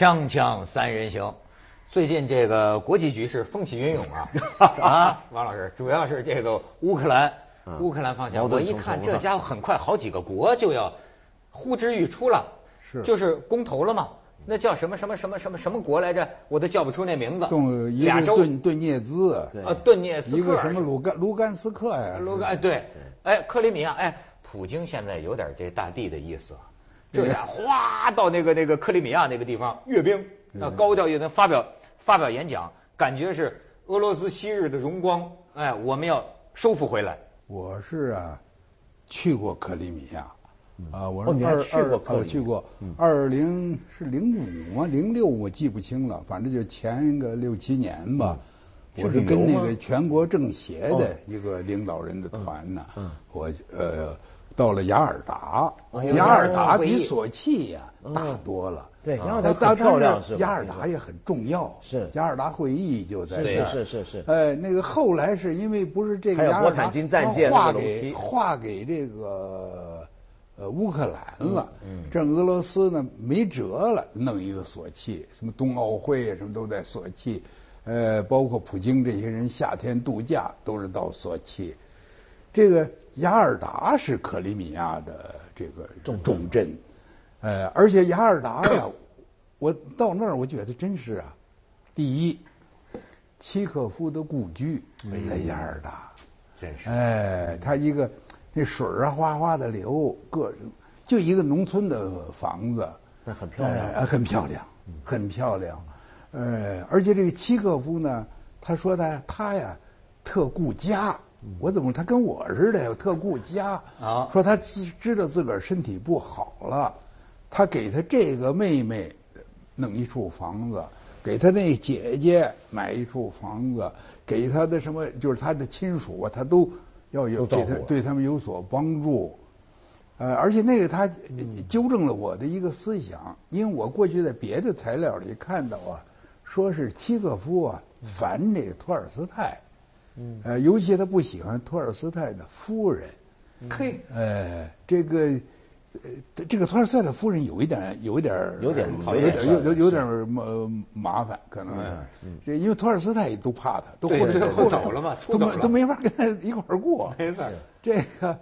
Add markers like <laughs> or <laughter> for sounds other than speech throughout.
锵锵三人行，最近这个国际局势风起云涌啊。<laughs> 啊，王老师，主要是这个乌克兰，乌克兰方向，我一看这家伙很快好几个国就要呼之欲出了，是。就是公投了嘛。那叫什么什么什么什么什么国来着？我都叫不出那名字。顿一俩州。个顿顿涅兹，啊，顿涅斯克。一个什么卢甘卢甘斯克呀？卢甘哎对，哎克里米亚哎，普京现在有点这大帝的意思。啊，这俩哗到那个那个克里米亚那个地方阅兵，那高调阅兵发表发表演讲，感觉是俄罗斯昔日的荣光，哎我们要收复回来。我是啊，去过克里米亚，啊，我哦你还是二二去过克里米亚我去过，二零是零五吗？零六我记不清了，反正就前个六七年吧。是我是跟那个全国政协哦的一个领导人的团呢嗯嗯，我呃到了雅尔达哦，雅尔达比索契呀嗯。大多了。对啊雅尔达很漂亮是吧？雅尔达也很重要，是。雅尔达会议就在是这儿。是是是是哎，那个后来是因为不是这个雅尔达战舰划给划给这个呃乌克兰了，嗯这俄罗斯呢没辙了，弄一个索契，什么冬奥会啊什么都在索契，呃，包括普京这些人夏天度假都是到索契。这个雅尔达是克里米亚的这个重重镇，呃，而且雅尔达呀，我到那儿我觉得真是啊，第一，契诃夫的故居在雅尔达，真是哎，他一个那水儿啊哗哗的流，各种就一个农村的房子，那很漂亮哎很漂亮，很漂亮。呃，而且这个契诃夫呢，他说他他呀特顾家，我怎么他跟我似的特顾家啊。说他知知道自个儿身体不好了，他给他这个妹妹弄一处房子，给他那姐姐买一处房子，给他的什么就是他的亲属啊，他都要有都照顾给他对他们有所帮助。呃，而且那个他纠正了我的一个思想，因为我过去在别的材料里看到啊，说是契诃夫啊烦这个托尔斯泰，嗯，呃，尤其他不喜欢托尔斯泰的夫人，嘿，呃，这个呃这个托尔斯泰的夫人有一点有一点有点有讨厌点有有有点麻麻烦，可能是，这因为托尔斯泰都怕他，都后来后来走了嘛出都走了没都没法跟他一块儿过，<laughs> 没错这个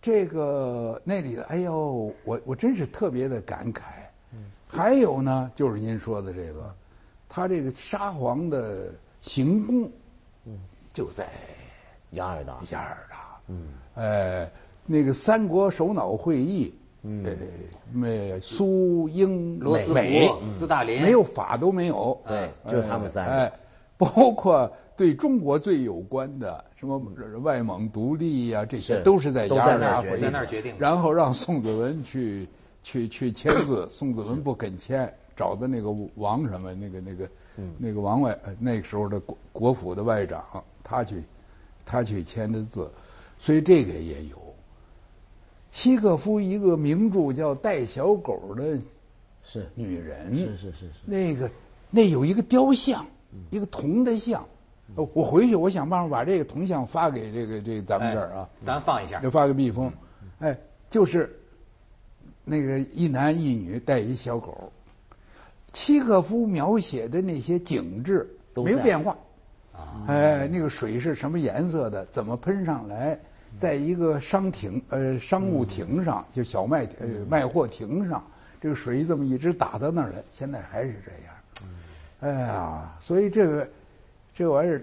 这个那里的，哎呦，我我真是特别的感慨。还有呢，就是您说的这个，他这个沙皇的行宫，就在雅尔达。雅尔达。嗯，呃，那个三国首脑会议，嗯。呃，美苏英罗斯福美斯大林。没有法都没有，对就是他们三个。哎，包括对中国最有关的什么外蒙独立呀、这些都是在雅尔达会议。在那儿决定。然后让宋子文去去去签字，<coughs> 宋子文不肯签，找的那个王什么那个那个嗯。那个王外呃那个时候的国国府的外长，他去他去签的字，所以这个也有。契诃夫一个名著叫《带小狗的是女人》，是是是是那个那有一个雕像，一个铜的像。呃我回去我想办法把这个铜像发给这个这个咱们这儿啊，咱放一下就发个密封。哎，就是那个一男一女带一小狗，契诃夫描写的那些景致都没有变化。啊哎，那个水是什么颜色的？怎么喷上来？在一个商亭呃商务亭上，就小卖呃卖货亭上，这个水这么一直打到那儿来，现在还是这样。哎呀，所以这个这玩意儿，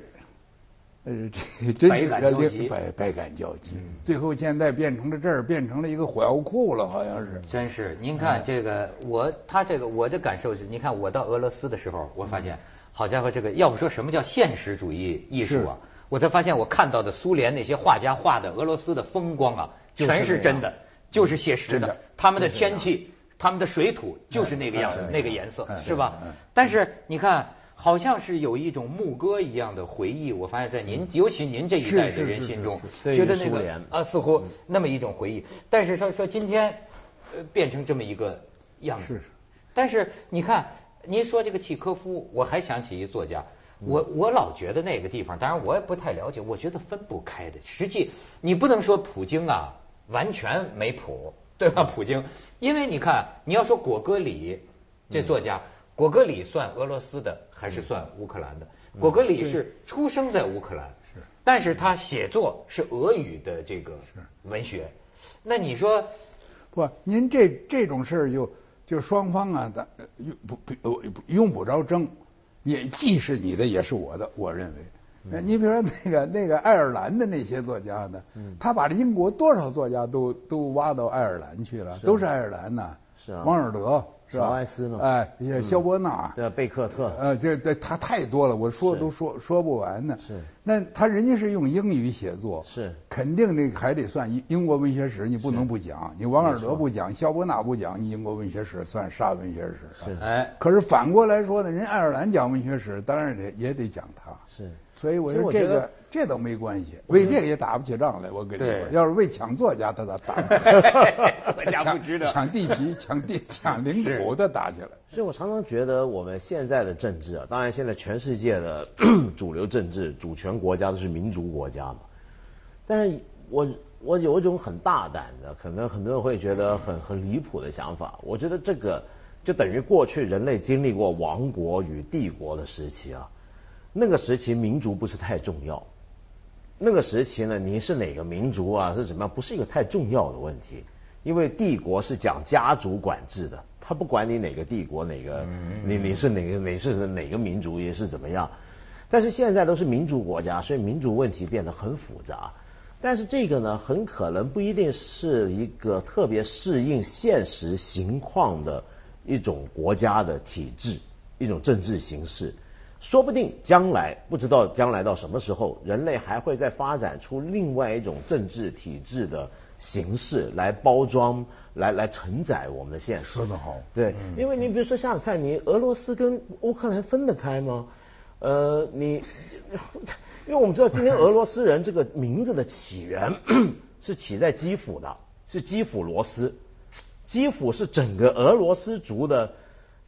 呃，这 <laughs> 真百是感交集百百感交集。最后现在变成了这儿，变成了一个火药库了，好像是。真是，您看这个，我他这个我的感受是，您看我到俄罗斯的时候，我发现，好家伙，这个要不说什么叫现实主义艺术啊，我才发现我看到的苏联那些画家画的俄罗斯的风光啊，全是真的，就是写实的，他们的天气，他们的水土就是那个样子哎，那个颜色哎，是吧？但是你看。好像是有一种牧歌一样的回忆，我发现在您，尤其您这一代的人心中，对觉得那个啊，似乎那么一种回忆。但是说说今天，呃，变成这么一个样子。是是但是你看，您说这个契科夫，我还想起一作家，嗯我我老觉得那个地方，当然我也不太了解，我觉得分不开的。实际你不能说普京啊完全没谱，对吧？普京，因为你看，你要说果戈里这作家。果戈里算俄罗斯的还是算乌克兰的？果戈里是出生在乌克兰，是，但是他写作是俄语的这个文学。那你说，不，您这这种事儿就就双方啊，咱呃用不用不着争，也既是你的也是我的，我认为。呃你比如说那个那个爱尔兰的那些作家呢，他把英国多少作家都都挖到爱尔兰去了，都是爱尔兰呐，是啊。王尔德是吧？乔埃斯呢？哎，也肖伯纳，对贝克特。呃，这这他太多了，我说都说说不完呢。是。那他人家是用英语写作，是。肯定那还得算英英国文学史，你不能不讲。你王尔德不讲，肖伯纳不讲，你英国文学史算啥文学史？是。哎，可是反过来说呢，人爱尔兰讲文学史，当然得也得讲他。是，所以我说这个这都没关系，为这个也打不起仗来。我跟你说，要是为抢作家，他咋打不起 <laughs> 作家不值得抢抢地皮、抢地、抢领土，的打起来。所以我常常觉得我们现在的政治啊，当然现在全世界的 <coughs> 主流政治、主权国家都是民族国家嘛。但是我我有一种很大胆的，可能很多人会觉得很很离谱的想法。我觉得这个就等于过去人类经历过王国与帝国的时期啊，那个时期民族不是太重要。那个时期呢，你是哪个民族啊，是怎么样，不是一个太重要的问题，因为帝国是讲家族管制的，他不管你哪个帝国哪个，你你是哪个你是哪个民族也是怎么样，但是现在都是民族国家，所以民族问题变得很复杂。但是这个呢，很可能不一定是一个特别适应现实情况的一种国家的体制，一种政治形式。说不定将来不知道将来到什么时候，人类还会再发展出另外一种政治体制的形式来包装、来来承载我们的现实。说得好对，因为你比如说想想看，你俄罗斯跟乌克兰分得开吗？呃，你，因为我们知道今天俄罗斯人这个名字的起源 <coughs> 是起在基辅的，是基辅罗斯，基辅是整个俄罗斯族的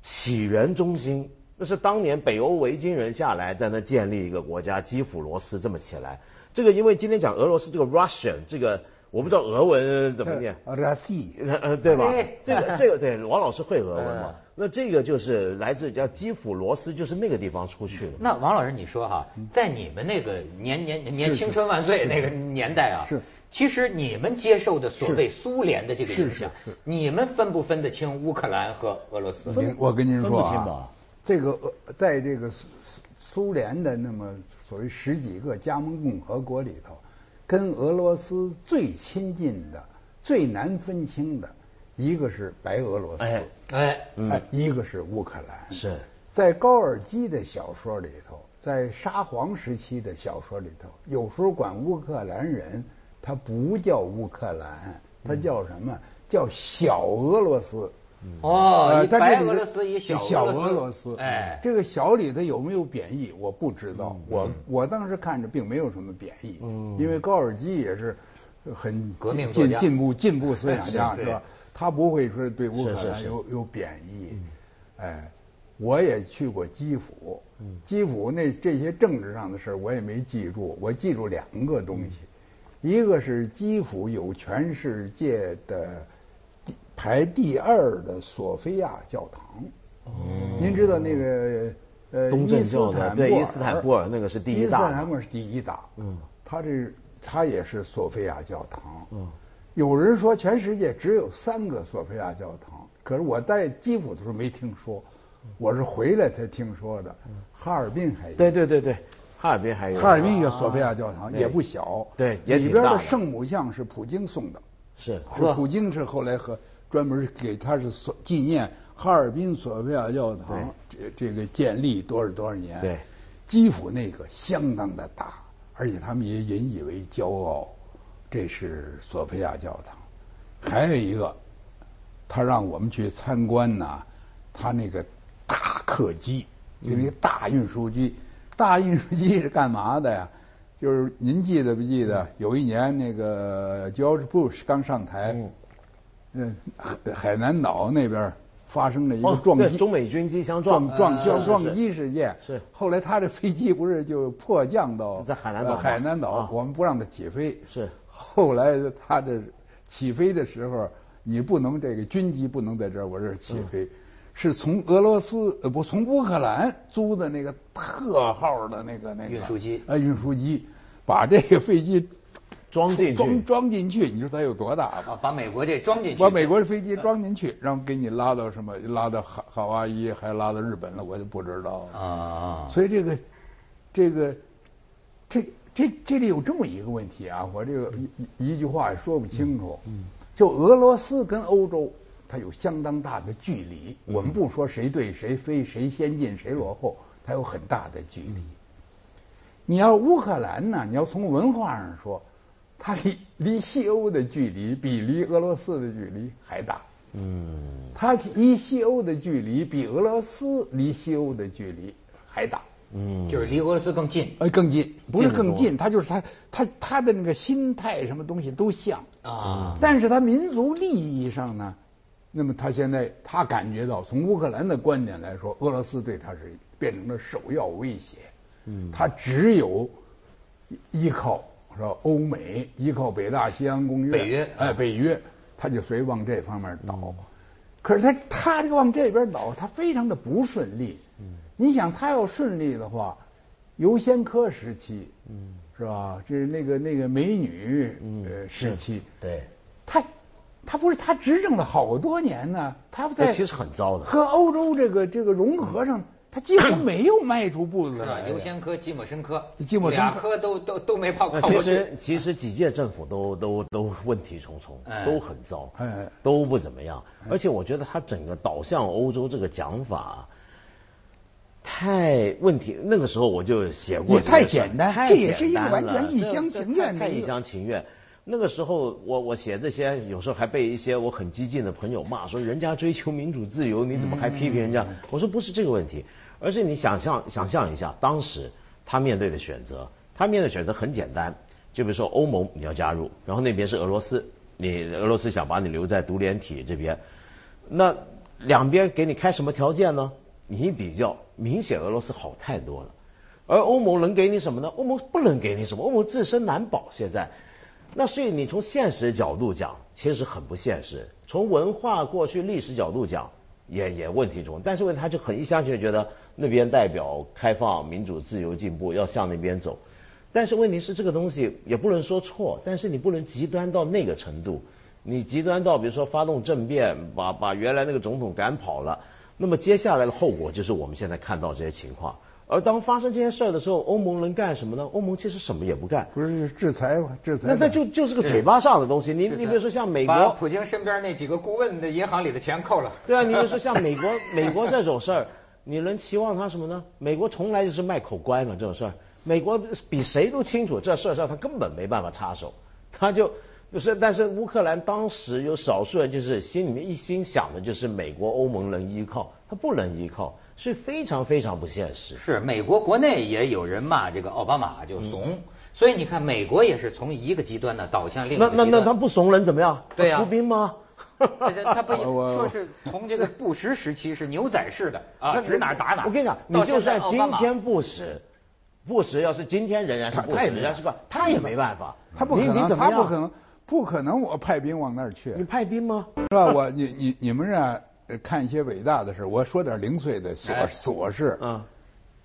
起源中心。那是当年北欧维京人下来，在那建立一个国家，基辅罗斯这么起来。这个因为今天讲俄罗斯这个 Russian 这个我不知道俄文怎么念，拉西，呃呃对吧哎？这个这个对，王老师会俄文嘛 <laughs> 嗯？那这个就是来自叫基辅罗斯，就是那个地方出去的。那王老师，你说哈，在你们那个年年年青春万岁那个年代啊，是其实你们接受的所谓苏联的这个是影响是是，你们分不分得清乌克兰和俄罗斯？您我跟您分说不清吧啊，这个呃在这个苏苏苏联的那么所谓十几个加盟共和国里头，跟俄罗斯最亲近的、最难分清的，一个是白俄罗斯，哎哎，哎，一个是乌克兰。是在高尔基的小说里头，在沙皇时期的小说里头，有时候管乌克兰人，他不叫乌克兰，他叫什么？叫小俄罗斯。哦，呃一白俄罗斯一小小俄俄罗斯，哎，这个小里头有没有贬义，我不知道。嗯我我当时看着并没有什么贬义，嗯因为高尔基也是很革命家进进步进步思想家是是吧？他不会说对乌克兰有有贬义。哎，我也去过基辅，基辅那这些政治上的事儿我也没记住，我记住两个东西，一个是基辅有全世界的第排第二的索菲亚教堂。您知道那个呃东正教的对伊斯坦布尔那个是第一大。伊斯坦布尔是第一大，嗯，他这他也是索菲亚教堂，嗯，有人说全世界只有三个索菲亚教堂，可是我在基辅的时候没听说，我是回来才听说的。哈尔滨还有，对对对对，哈尔滨还有。哈尔滨一个索菲亚教堂，也不小，对也里边的的。圣母像是普京送的，是是普京是后来和专门给他是所纪念哈尔滨索菲亚教堂这这个建立多少多少年。对，基辅那个相当的大，而且他们也引以为骄傲，这是索菲亚教堂。还有一个，他让我们去参观呐，他那个大客机，就那个大运输机，大运输机是干嘛的呀？就是您记得不记得？有一年那个 George Bush 刚上台，嗯，海海南岛那边发生了一个哦撞击，对中美军机相撞撞撞撞击事件。是。后来他的飞机不是就迫降到在海南岛呃海南岛啊，我们不让他起飞。是。后来他的起飞的时候，你不能这个军机不能在这儿我这儿起飞，是从俄罗斯呃不从乌克兰租的那个特号的那个那个运输机。呃运输机，把这个飞机装进去装装进去，你说它有多大吧？啊，把美国这装进去，把美国的飞机装进去，然后给你拉到什么？拉到哈夏威夷，还拉到日本了，我就不知道了。啊，所以这个，这个，这这这里有这么一个问题啊，我这个一一句话也说不清楚。嗯，就俄罗斯跟欧洲，它有相当大的距离。我们不说谁对谁非，谁先进谁落后，它有很大的距离。你要乌克兰呢？你要从文化上说，它离离西欧的距离比离俄罗斯的距离还大。嗯，它离西欧的距离比俄罗斯离西欧的距离还大。嗯，就是离俄罗斯更近呃，更近，不是更近，它就是它它它的那个心态什么东西都像，啊，但是它民族利益上呢，那么他现在他感觉到，从乌克兰的观点来说，俄罗斯对他是变成了首要威胁，嗯，他只有依靠是吧？欧美依靠北大西洋公约，北约哎，北约，他就随往这方面倒。可是他他这个往这边倒，他非常的不顺利。嗯你想他要顺利的话，尤先科时期，嗯是吧？这是那个那个美女呃时期，对，他他不是他执政了好多年呢，他在那其实很糟的和欧洲这个这个融合上，他几乎没有迈出步子是吧来？。优先科、季莫申科，季莫申科都都都没跑过其实其实几届政府都都都问题重重哎，都很糟哎，都不怎么样。而且我觉得他整个导向欧洲这个讲法。太问题，那个时候我就写过也太简单这也是一个完全一厢情愿的太一厢情愿。那个时候我我写这些，有时候还被一些我很激进的朋友骂，说人家追求民主自由，你怎么还批评人家？我说不是这个问题，而是你想象想象一下，当时他面对的选择，他面对选择很简单，就比如说欧盟你要加入，然后那边是俄罗斯，你俄罗斯想把你留在独联体这边，那两边给你开什么条件呢？你比较，明显俄罗斯好太多了。而欧盟能给你什么呢？欧盟不能给你什么，欧盟自身难保。现在，那所以你从现实角度讲，其实很不现实；从文化过去历史角度讲，也也问题重。但是问他就很一厢情愿觉得那边代表开放、民主、自由、进步，要向那边走。但是问题是这个东西也不能说错，但是你不能极端到那个程度。你极端到比如说发动政变，把把原来那个总统赶跑了，那么接下来的后果就是我们现在看到这些情况。而当发生这些事儿的时候，欧盟能干什么呢？欧盟其实什么也不干。不是制裁吗？制裁那吧那就就是个嘴巴上的东西。你你比如说像美国，把普京身边那几个顾问的银行里的钱扣了。对啊，你比如说像美国，美国这种事儿，你能期望他什么呢？美国从来就是卖口乖嘛，这种事儿，美国比谁都清楚这事儿上他根本没办法插手，他就就是，但是乌克兰当时有少数人就是心里面一心想的就是美国、欧盟能依靠，他不能依靠，所以非常非常不现实。是美国国内也有人骂这个奥巴马就怂，所以你看美国也是从一个极端呢导向另一个极端。那那那他不怂人怎么样？对呀出兵吗？他他不 <laughs> 我说是从这个布什时期是牛仔式的啊，指哪打哪。我跟你讲，你就算今天布什，布什要是今天仍然是布什，他他也没人家是吧？他也没办法，他不可能，他不可能，不可能，我派兵往那儿去你。派兵吗？是吧？我你你你们啊，呃看一些伟大的事，我说点零碎的琐哎琐事。嗯，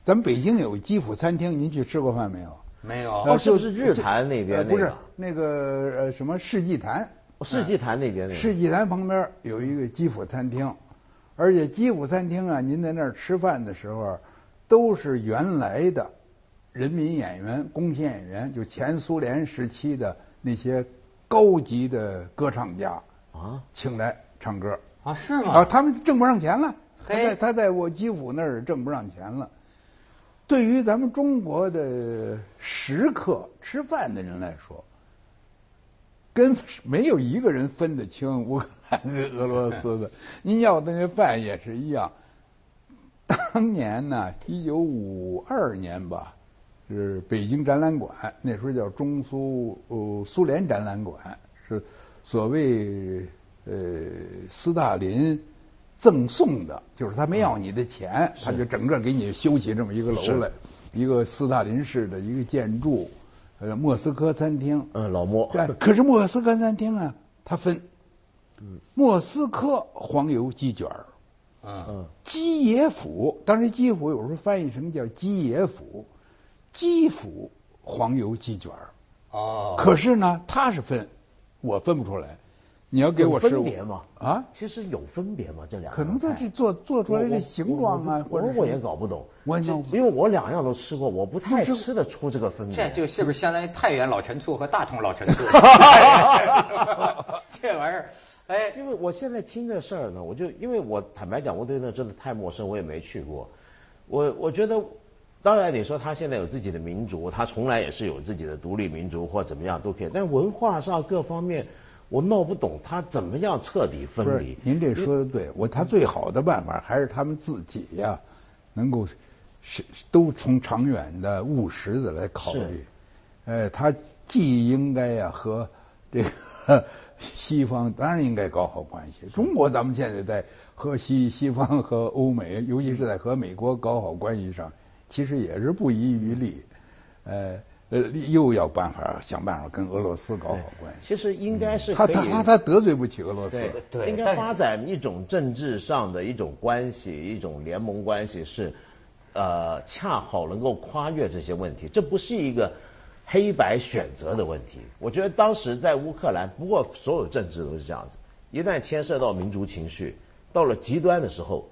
咱们北京有基辅餐厅，您去吃过饭没有？没有哦是不是日坛那边呃不是那个那个呃什么世纪坛，世纪坛那边那个世纪坛旁边有一个基辅餐厅，而且基辅餐厅啊，您在那儿吃饭的时候，都是原来的人民演员、宫廷演员，就前苏联时期的那些高级的歌唱家啊，请来唱歌。啊是吗？啊，他们挣不上钱了。他在他在我基辅那儿挣不上钱了。对于咱们中国的食客吃饭的人来说，跟没有一个人分得清乌克兰跟俄罗斯的。您要那些饭也是一样。当年呢，一九五二年吧，是北京展览馆，那时候叫中苏呃苏联展览馆，是所谓呃斯大林赠送的，就是他没要你的钱，他就整个给你修起这么一个楼来，一个斯大林式的一个建筑，呃莫斯科餐厅。嗯，老莫，对，<laughs> 可是莫斯科餐厅啊，它分，莫斯科黄油鸡卷儿嗯，基野府，当然基野府有时候翻译成叫基野府，基辅黄油鸡卷儿。哦，可是呢，它是分，我分不出来。你要给我有分别吗？啊，其实有分别吗？这两可能就是做做出来的形状啊，或者我我也搞不懂。这我也搞不懂因为我两样都吃过，我不太吃得出这个分别。这就是不是相当于太原老陈醋和大同老陈醋？<laughs> <laughs> 这玩意儿，哎，因为我现在听这事儿呢，我就因为我坦白讲，我对那真的太陌生，我也没去过。我我觉得，当然你说他现在有自己的民族，他从来也是有自己的独立民族或怎么样都可以，但文化上各方面我闹不懂他怎么样彻底分离。您这说的对，我他最好的办法还是他们自己呀，能够是都从长远的务实的来考虑是。呃，他既应该呀和这个 <laughs> 西方当然应该搞好关系。中国咱们现在在和西西方和欧美，尤其是在和美国搞好关系上，其实也是不遗余力。呃呃，又要办法想办法跟俄罗斯搞好关系。其实应该是他他他他得罪不起俄罗斯。对应该发展一种政治上的一种关系，一种联盟关系是，呃，恰好能够跨越这些问题。这不是一个黑白选择的问题。我觉得当时在乌克兰，不过所有政治都是这样子，一旦牵涉到民族情绪，到了极端的时候，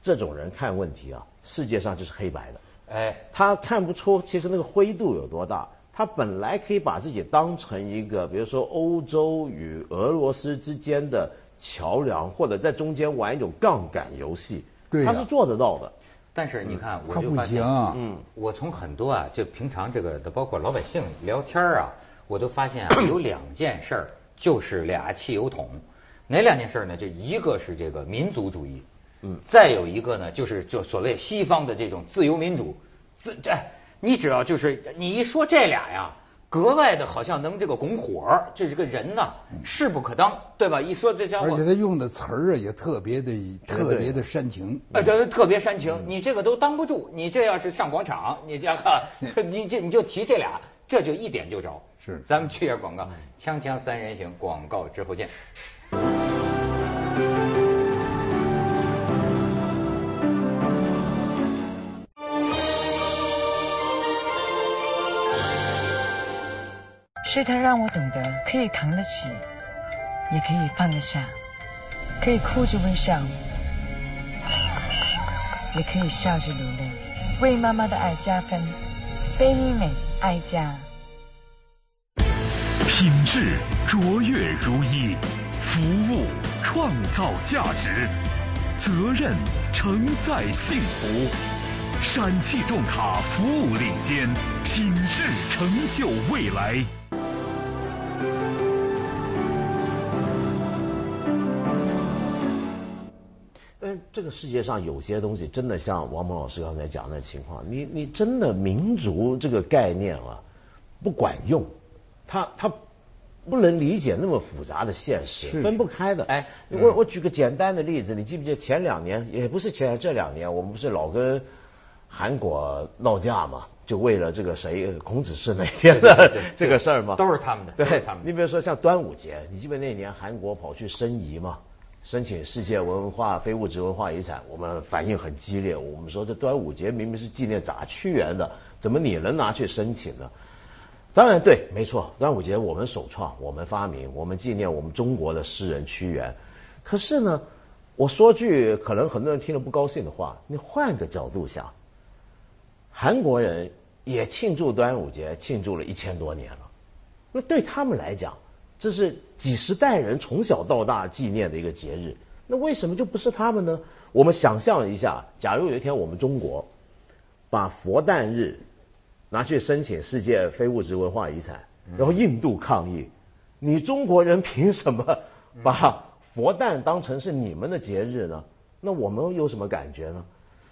这种人看问题啊，世界上就是黑白的。哎，他看不出其实那个灰度有多大。他本来可以把自己当成一个，比如说欧洲与俄罗斯之间的桥梁，或者在中间玩一种杠杆游戏。对呀他是做得到的。但是你看，我就发现，啊嗯，我从很多啊，就平常这个的，包括老百姓聊天啊，我都发现啊，<coughs> 有两件事儿，就是俩汽油桶。哪两件事呢？这一个是这个民族主义，嗯再有一个呢，就是就所谓西方的这种自由民主。自这，你只要就是你一说这俩呀，格外的好像能这个拱火，这是个人呐，势不可当，对吧？一说这家伙，而且他用的词儿啊也特别的特别的煽情。啊，这特别煽情，你这个都当不住。你这要是上广场，你这哈，你这你就提这俩，这就一点就着。是咱们去下广告，锵锵三人行，广告之后见。是他让我懂得可以扛得起，也可以放得下，可以哭着微笑，也可以笑着流泪，为妈妈的爱加分，非医美爱家。品质卓越如一，服务创造价值，责任承载幸福。陕汽重卡服务领先，品质成就未来。这个世界上有些东西真的像王蒙老师刚才讲的情况，你你真的民族这个概念啊，不管用，他他不能理解那么复杂的现实，是分不开的。哎我我举个简单的例子，你记不记得前两年，也不是前这两年，我们不是老跟韩国闹架嘛？就为了这个谁孔子是哪天的 <laughs> 这个事儿嘛，都是他们的对他们你比如说像端午节，你记不记得那年韩国跑去申遗嘛？申请世界文化非物质文化遗产，我们反应很激烈。我们说这端午节明明是纪念咋屈原的，怎么你能拿去申请呢？当然对，没错，端午节我们首创，我们发明，我们纪念我们中国的诗人屈原。可是呢，我说句可能很多人听了不高兴的话，你换个角度想，韩国人也庆祝端午节，庆祝了一千多年了。那对他们来讲，这是几十代人从小到大纪念的一个节日。那为什么就不是他们呢？我们想象一下，假如有一天我们中国把佛诞日拿去申请世界非物质文化遗产，然后印度抗议，你中国人凭什么把佛诞当成是你们的节日呢？那我们有什么感觉呢？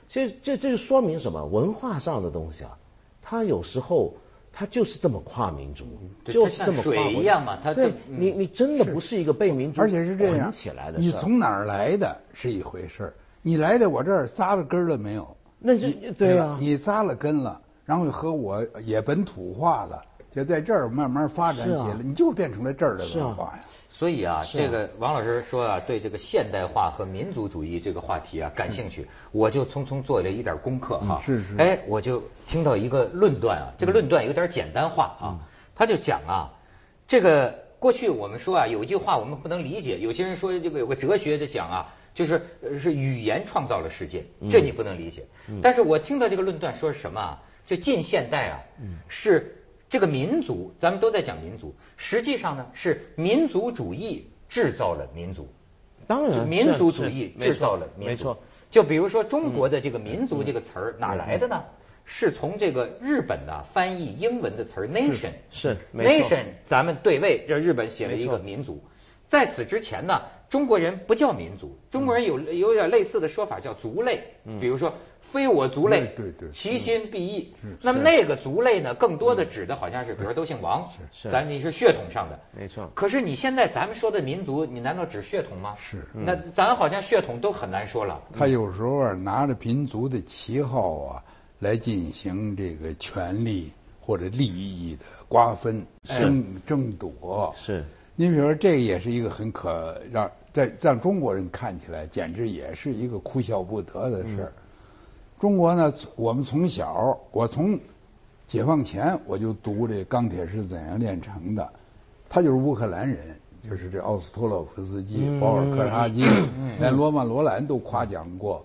其实这这就说明什么？文化上的东西啊，它有时候它就是这么跨民族，对就是它像水这么跨文一样嘛它对你你真的不是一个被民族而且是这样起来的你从哪儿来的是一回事儿，你来的我这儿扎了根儿了没有？那是对啊。你扎了根了，然后和我也本土化了，就在这儿慢慢发展起来，你就变成了这儿的文化呀。所以啊，这个王老师说啊，对这个现代化和民族主义这个话题啊感兴趣，我就匆匆做了一点功课哈。嗯是是哎，我就听到一个论断啊，这个论断有点简单化啊，他就讲啊，这个过去我们说啊，有一句话我们不能理解，有些人说这个有个哲学的讲啊。就是呃是语言创造了世界，这你不能理解。但是我听到这个论断说是什么啊？就近现代啊，是这个民族，咱们都在讲民族，实际上呢是民族主义制造了民族。当然，民族主义制造了民族。没错。就比如说中国的这个“民族”这个词儿哪来的呢？是从这个日本呢翻译英文的词儿 nation 是 nation，咱们对位，这日本写了一个民族。在此之前呢，中国人不叫民族，中国人有有点类似的说法叫族类，比如说非我族类，对对对其心必异。那么那个族类呢，更多的指的好像是，比如说都姓王，是咱你是血统上的，没错。可是你现在咱们说的民族，你难道指血统吗？是。那咱好像血统都很难说了。他有时候啊拿着民族的旗号啊来进行这个权利或者利益的瓜分、争争夺。是。你比如说，这也是一个很可让在让中国人看起来，简直也是一个哭笑不得的事儿。中国呢，我们从小，我从解放前我就读这《钢铁是怎样炼成的》，他就是乌克兰人，就是这奥斯托洛夫斯基、保尔柯察金，连罗曼罗兰都夸奖过。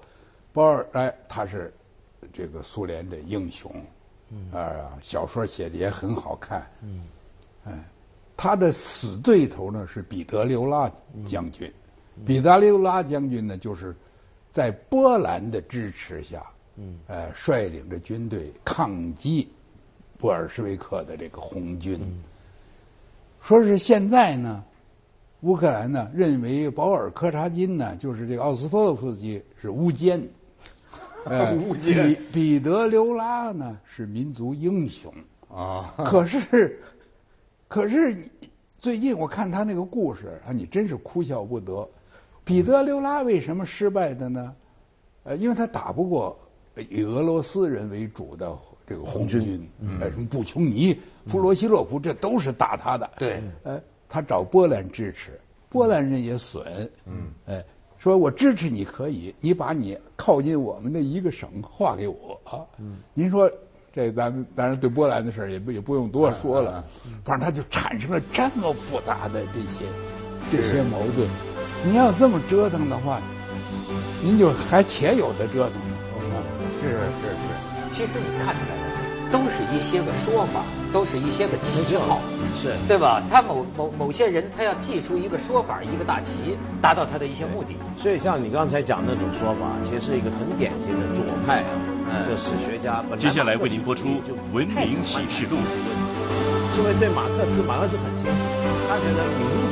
保尔哎，他是这个苏联的英雄，啊，小说写的也很好看，哎。他的死对头呢是彼得留拉将军，彼得留拉将军呢就是在波兰的支持下，呃，率领着军队抗击布尔什维克的这个红军。说是现在呢，乌克兰呢认为保尔柯察金呢就是这个奥斯托洛夫斯基是乌奸，<laughs> 呃乌奸。彼彼得留拉呢是民族英雄。啊，可是，可是最近我看他那个故事啊，你真是哭笑不得。彼得留拉为什么失败的呢？呃，因为他打不过以俄罗斯人为主的这个红军，呃，什么布琼尼、弗罗西洛夫，这都是打他的。对呃，他找波兰支持，波兰人也损。嗯，哎，说我支持你可以，你把你靠近我们的一个省划给我啊。嗯，您说。这咱们当然对波兰的事儿也不也不用多说了，反正他就产生了这么复杂的这些这些矛盾。你要这么折腾的话，您就还且有的折腾呢。是是是，其实你看出来的都是一些个说法，都是一些个旗号，是对吧？他某某某些人，他要祭出一个说法，一个大旗，达到他的一些目的。所以像你刚才讲那种说法，其实是一个很典型的左派啊，嗯就史学家。接下来为您播出《文明启示录》。因为对马克思，马克思很清楚，他觉得。